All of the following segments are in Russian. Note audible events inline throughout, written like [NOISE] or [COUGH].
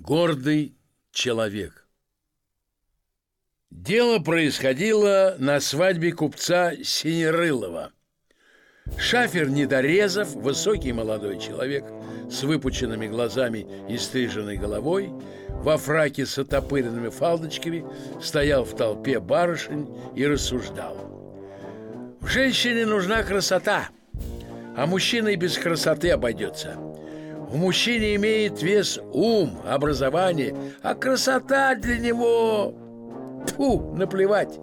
Гордый человек. Дело происходило на свадьбе купца Синерылова. Шафер Недорезов, высокий молодой человек с выпученными глазами и стриженной головой, во фраке с отопыренными фалдочками, стоял в толпе барышень и рассуждал. В женщине нужна красота, а мужчина и без красоты обойдется – в мужчине имеет вес ум, образование, а красота для него... Фу, наплевать.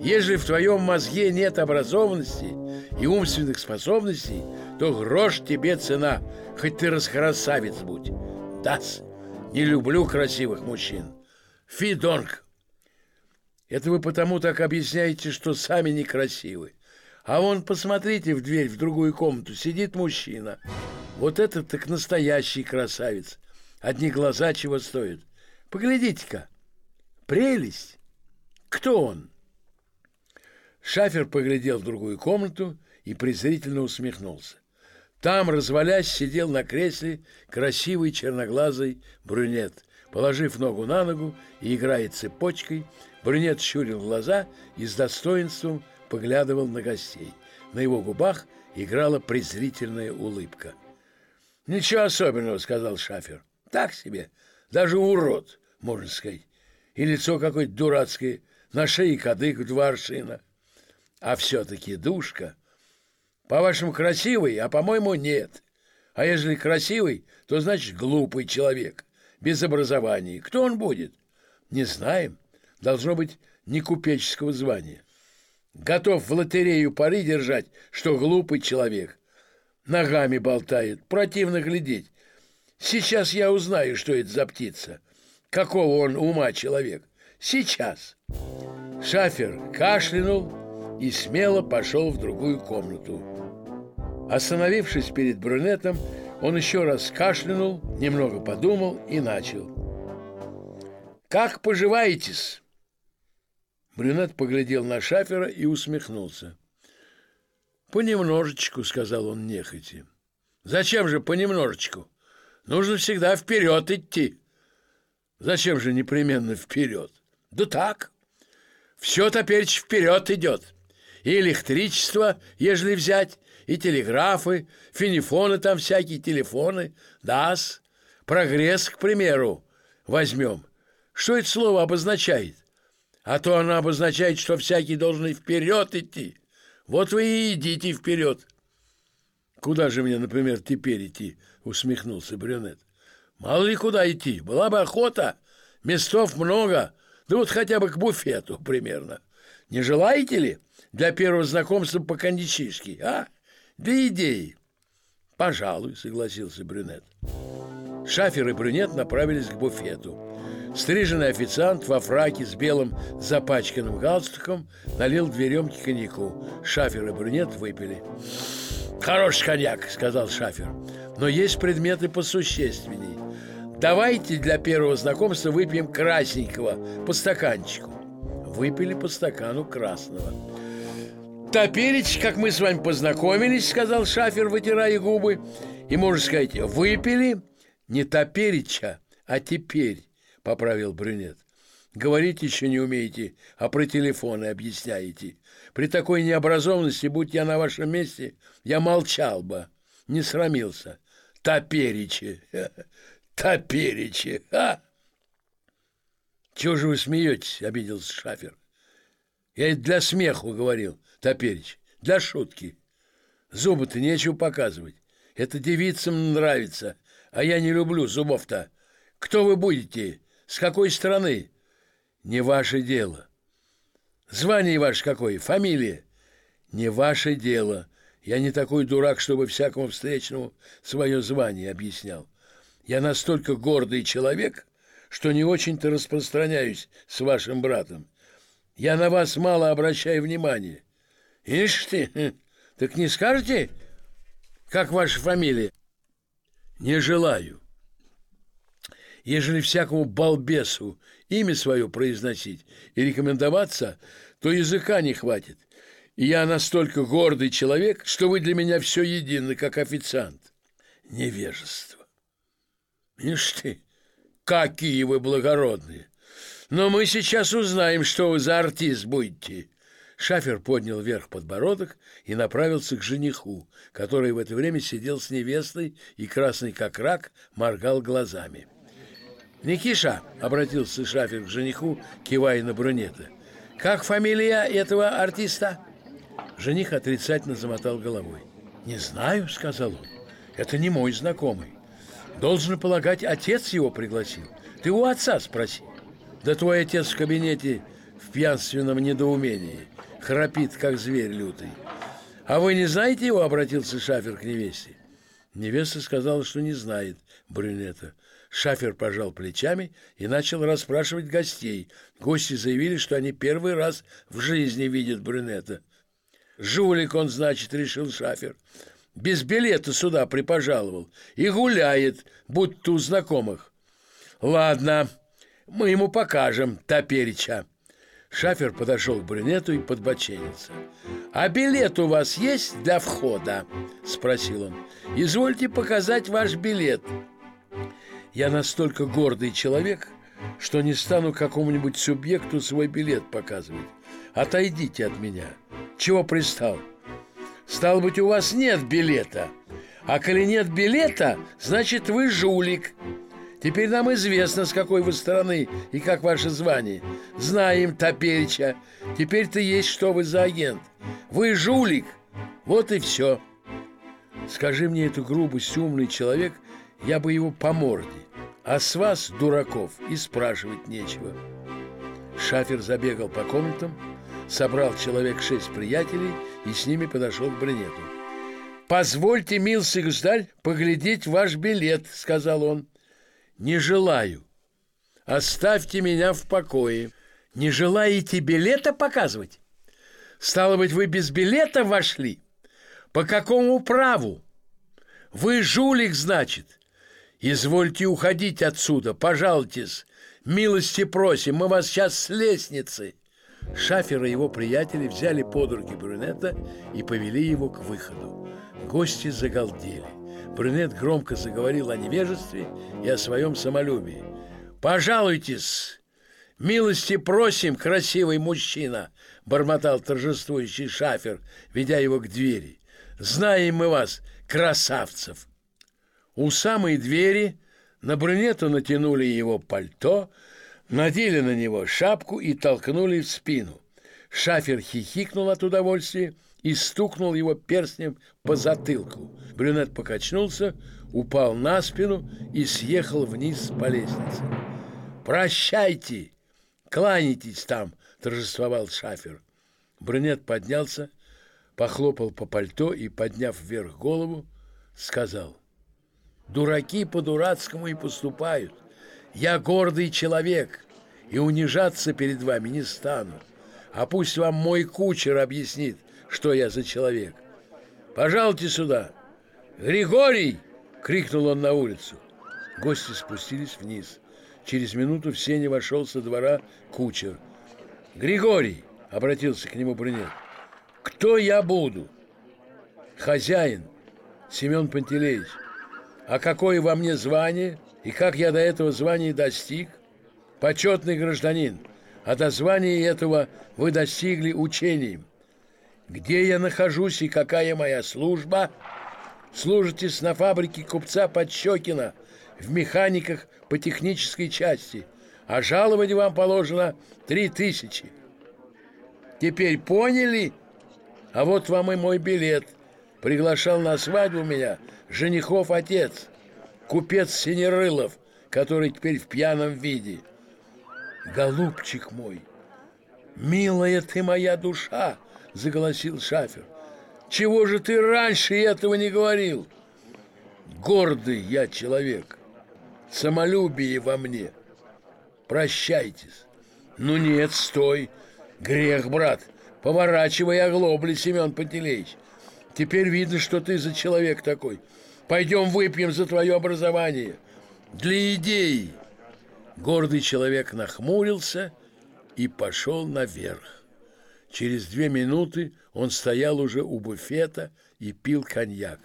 Если в твоем мозге нет образованности и умственных способностей, то грош тебе цена, хоть ты раскрасавец будь. Дас, не люблю красивых мужчин. Фидонг. Это вы потому так объясняете, что сами некрасивы. А вон, посмотрите в дверь, в другую комнату, сидит мужчина – вот этот так настоящий красавец. Одни глаза чего стоят. Поглядите-ка. Прелесть. Кто он? Шафер поглядел в другую комнату и презрительно усмехнулся. Там, развалясь, сидел на кресле красивый черноглазый брюнет. Положив ногу на ногу и играя цепочкой, брюнет щурил глаза и с достоинством поглядывал на гостей. На его губах играла презрительная улыбка – «Ничего особенного», — сказал шафер. «Так себе. Даже урод, можно сказать. И лицо какое-то дурацкое, на шее кадык в два аршина. А все-таки душка. По-вашему, красивый, а по-моему, нет. А если красивый, то значит глупый человек, без образования. Кто он будет? Не знаем. Должно быть не купеческого звания. Готов в лотерею пари держать, что глупый человек ногами болтает. Противно глядеть. Сейчас я узнаю, что это за птица. Какого он ума человек. Сейчас. Шафер кашлянул и смело пошел в другую комнату. Остановившись перед брюнетом, он еще раз кашлянул, немного подумал и начал. «Как поживаетесь?» Брюнет поглядел на Шафера и усмехнулся. «Понемножечку», — сказал он нехотя. «Зачем же понемножечку? Нужно всегда вперед идти». «Зачем же непременно вперед?» «Да так. Все теперь вперед идет. И электричество, ежели взять, и телеграфы, финифоны там всякие, телефоны, дас, прогресс, к примеру, возьмем. Что это слово обозначает? А то оно обозначает, что всякий должен вперед идти». Вот вы и идите вперед. Куда же мне, например, теперь идти? Усмехнулся брюнет. Мало ли куда идти. Была бы охота. Местов много. Да вот хотя бы к буфету примерно. Не желаете ли для первого знакомства по кондичишке, а? Да идеи. Пожалуй, согласился брюнет. Шафер и брюнет направились к буфету. Стриженный официант во фраке с белым запачканным галстуком налил две рюмки коньяку. Шафер и брюнет выпили. «Хороший коньяк», — сказал Шафер. «Но есть предметы посущественней. Давайте для первого знакомства выпьем красненького по стаканчику». Выпили по стакану красного. «Топерич, как мы с вами познакомились», — сказал Шафер, вытирая губы, «и, можно сказать, выпили не топерича, а теперь» поправил брюнет. Говорить еще не умеете, а про телефоны объясняете. При такой необразованности, будь я на вашем месте, я молчал бы, не срамился. Топеричи, [LAUGHS] топеричи, а! Чего же вы смеетесь, обиделся Шафер. Я это для смеху говорил, топерич, для шутки. Зубы-то нечего показывать. Это девицам нравится, а я не люблю зубов-то. Кто вы будете? С какой страны? Не ваше дело. Звание ваше какое? Фамилия? Не ваше дело. Я не такой дурак, чтобы всякому встречному свое звание объяснял. Я настолько гордый человек, что не очень-то распространяюсь с вашим братом. Я на вас мало обращаю внимания. Ишь ты, [LAUGHS] так не скажете, как ваша фамилия? Не желаю. Ежели всякому балбесу имя свое произносить и рекомендоваться, то языка не хватит. И я настолько гордый человек, что вы для меня все едины, как официант. Невежество. Ишь ты, Какие вы благородные! Но мы сейчас узнаем, что вы за артист будете. Шафер поднял вверх подбородок и направился к жениху, который в это время сидел с невестой и, красный как рак, моргал глазами. «Никиша!» — обратился Шафер к жениху, кивая на брюнета. «Как фамилия этого артиста?» Жених отрицательно замотал головой. «Не знаю», — сказал он. «Это не мой знакомый. Должен полагать, отец его пригласил. Ты у отца спроси. Да твой отец в кабинете в пьянственном недоумении. Храпит, как зверь лютый. А вы не знаете его?» — обратился Шафер к невесте. Невеста сказала, что не знает брюнета. Шафер пожал плечами и начал расспрашивать гостей. Гости заявили, что они первый раз в жизни видят брюнета. «Жулик он, значит», — решил Шафер. «Без билета сюда припожаловал и гуляет, будто у знакомых». «Ладно, мы ему покажем топереча». Шафер подошел к брюнету и подбоченился. «А билет у вас есть для входа?» – спросил он. «Извольте показать ваш билет». Я настолько гордый человек, что не стану какому-нибудь субъекту свой билет показывать. Отойдите от меня. Чего пристал? Стало быть, у вас нет билета. А коли нет билета, значит, вы жулик. Теперь нам известно, с какой вы стороны и как ваше звание. Знаем Топерича. Теперь-то есть, что вы за агент. Вы жулик. Вот и все. Скажи мне эту грубость, умный человек, я бы его по морде. А с вас, дураков, и спрашивать нечего. Шафер забегал по комнатам, собрал человек шесть приятелей и с ними подошел к брюнету. «Позвольте, милсый государь, поглядеть ваш билет», — сказал он. «Не желаю. Оставьте меня в покое. Не желаете билета показывать? Стало быть, вы без билета вошли? По какому праву? Вы жулик, значит?» Извольте уходить отсюда, пожалуйтесь. Милости просим, мы вас сейчас с лестницы. Шафер и его приятели взяли под руки брюнета и повели его к выходу. Гости загалдели. Брюнет громко заговорил о невежестве и о своем самолюбии. «Пожалуйтесь! Милости просим, красивый мужчина!» бормотал торжествующий шафер, ведя его к двери. «Знаем мы вас, красавцев!» У самой двери на брюнету натянули его пальто, надели на него шапку и толкнули в спину. Шафер хихикнул от удовольствия и стукнул его перстнем по затылку. Брюнет покачнулся, упал на спину и съехал вниз по лестнице. «Прощайте! Кланяйтесь там!» – торжествовал Шафер. Брюнет поднялся, похлопал по пальто и, подняв вверх голову, сказал – Дураки по-дурацкому и поступают. Я гордый человек и унижаться перед вами не стану. А пусть вам мой кучер объяснит, что я за человек. Пожалуйте сюда. Григорий! крикнул он на улицу. Гости спустились вниз. Через минуту в сене вошел со двора кучер. «Григорий!» — обратился к нему брюнет. «Кто я буду?» «Хозяин, Семен Пантелеич. А какое во мне звание и как я до этого звания достиг? Почетный гражданин, а до звания этого вы достигли учением. Где я нахожусь и какая моя служба? Служитесь на фабрике купца Подщекина в механиках по технической части, а жалование вам положено три тысячи. Теперь поняли? А вот вам и мой билет. Приглашал на свадьбу меня – женихов отец, купец Синерылов, который теперь в пьяном виде. Голубчик мой, милая ты моя душа, заголосил Шафер. Чего же ты раньше этого не говорил? Гордый я человек, самолюбие во мне. Прощайтесь. Ну нет, стой. Грех, брат. Поворачивай оглобли, Семен Пантелеич. Теперь видно, что ты за человек такой. Пойдем выпьем за твое образование. Для идей. Гордый человек нахмурился и пошел наверх. Через две минуты он стоял уже у буфета и пил коньяк.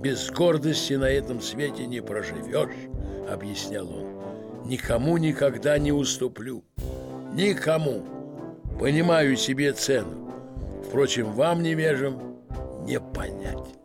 «Без гордости на этом свете не проживешь», — объяснял он. никому никогда не уступлю. Никому. Понимаю себе цену. Впрочем, вам, невежим, не понять.